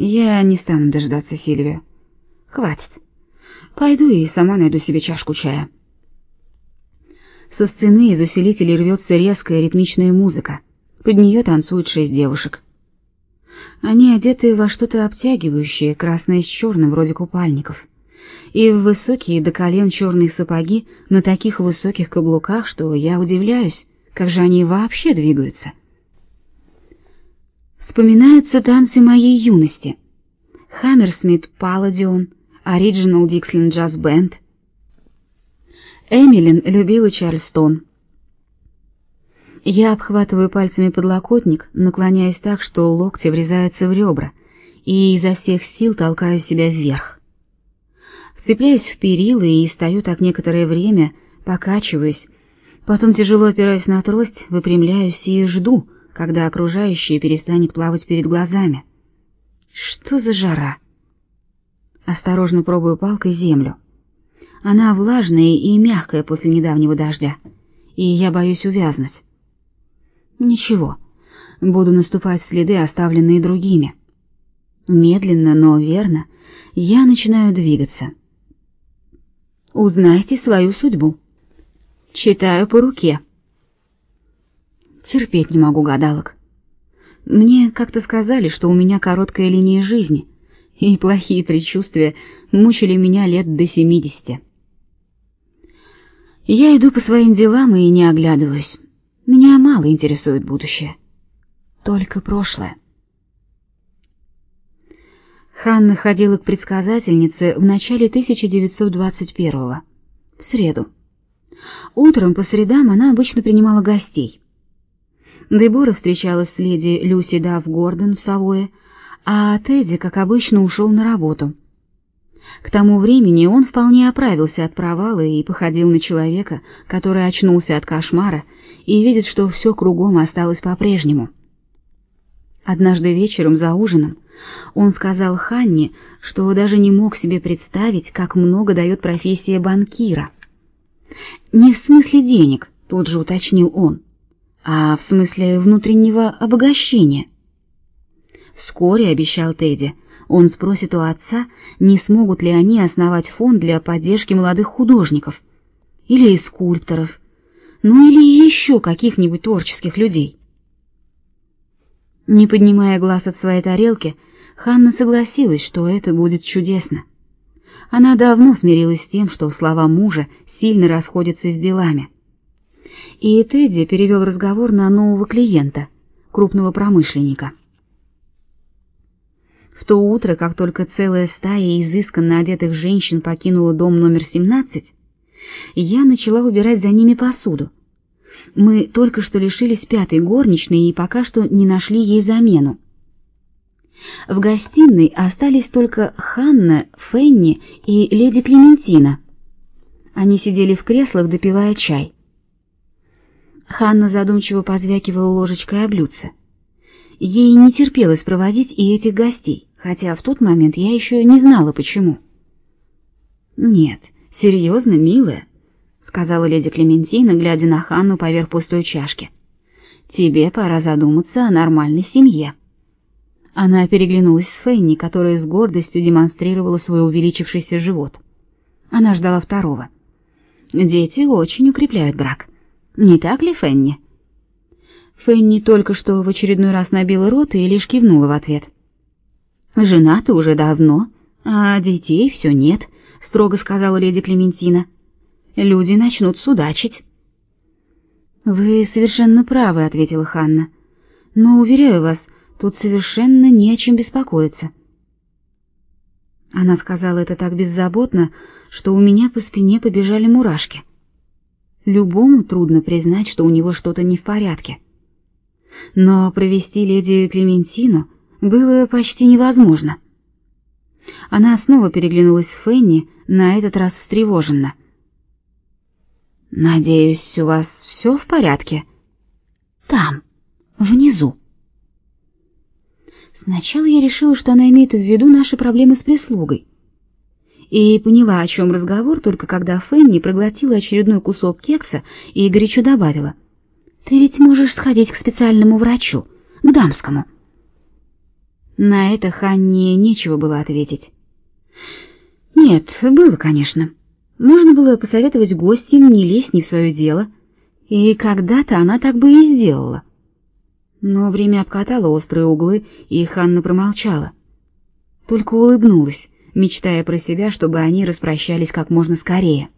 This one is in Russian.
Я не стану дождаться Сильвию. Хватит. Пойду и сама найду себе чашку чая. Со сцены из усилителей рвется резкая ритмичная музыка. Под нее танцуют шесть девушек. Они одеты во что-то обтягивающее, красное с черным, вроде купальников. И в высокие до колен черные сапоги на таких высоких каблуках, что я удивляюсь, как же они вообще двигаются. Вспоминаются танцы моей юности. Хаммерсмит Палладион, Original Dixieland Jazz Band — Эмилин любила Чарльстон. Я обхватываю пальцами подлокотник, наклоняясь так, что локти врезаются в ребра, и изо всех сил толкаю себя вверх. Вцепляюсь в перила и стою так некоторое время, покачиваясь, потом тяжело опираясь на трость, выпрямляюсь и жду, когда окружающее перестанет плавать перед глазами. Что за жара? Осторожно пробую палкой землю. Она влажная и мягкая после недавнего дождя, и я боюсь увязнуть. Ничего, буду наступать следы, оставленные другими. Медленно, но верно, я начинаю двигаться. Узнайте свою судьбу. Читаю по руке. Терпеть не могу гадалок. Мне как-то сказали, что у меня короткая линия жизни, и плохие предчувствия мучили меня лет до семидесяти. Я иду по своим делам и не оглядываюсь. Меня мало интересует будущее. Только прошлое. Ханна ходила к предсказательнице в начале 1921-го, в среду. Утром по средам она обычно принимала гостей. Дебора встречалась с леди Люси Дав Гордон в Савое, а Тедди, как обычно, ушел на работу — к тому времени он вполне оправился от провала и походил на человека, который очнулся от кошмара и видит, что все кругом осталось по-прежнему. Однажды вечером за ужином он сказал Ханне, что даже не мог себе представить, как много дает профессия банкира. Не в смысле денег, тут же уточнил он, а в смысле внутреннего обогащения. Вскоре обещал Тедди, он спросит у отца, не смогут ли они основать фонд для поддержки молодых художников или скульпторов, ну или еще каких-нибудь творческих людей. Не поднимая глаз от своей тарелки, Ханна согласилась, что это будет чудесно. Она давно смирилась с тем, что слова мужа сильно расходятся с делами. И Тедди перевел разговор на нового клиента, крупного промышленника. В то утро, как только целая стая изысканно одетых женщин покинула дом номер 17, я начала убирать за ними посуду. Мы только что лишились пятой горничной и пока что не нашли ей замену. В гостиной остались только Ханна, Фенни и леди Клементина. Они сидели в креслах, допивая чай. Ханна задумчиво позвякивала ложечкой о блюдце. Ей не терпелось проводить и этих гостей хотя в тот момент я еще не знала почему. Нет, серьезно, милая, сказала леди Клементина, глядя на Ханну поверх пустой чашки. Тебе пора задуматься о нормальной семье. Она переглянулась с Фенни, которая с гордостью демонстрировала свой увеличившийся живот. Она ждала второго. Дети очень укрепляют брак. Не так ли, Фенни? Фенни только что в очередной раз набила рот и лишь кивнула в ответ. Женаты уже давно, а детей все нет, строго сказала леди Клементина. Люди начнут судачить. Вы совершенно правы, ответила Ханна. Но уверяю вас, тут совершенно не о чем беспокоиться. Она сказала это так беззаботно, что у меня по спине побежали мурашки. Любому трудно признать, что у него что-то не в порядке. Но провести леди Клементину было почти невозможно. Она снова переглянулась с Фенни, на этот раз встревоженно. Надеюсь, у вас все в порядке. Там, внизу. Сначала я решила, что она имеет в виду наши проблемы с прислугой. И поняла, о чем разговор, только когда Фенни проглотила очередной кусок кекса и горячо добавила: "Ты ведь можешь сходить к специальному врачу, к дамскому". На это Ханне нечего было ответить. Нет, было, конечно. Можно было посоветовать гостям не лезть не в свое дело, и когда-то она так бы и сделала. Но время обкатало острые углы, и Ханна промолчала. Только улыбнулась, мечтая про себя, чтобы они распрощались как можно скорее.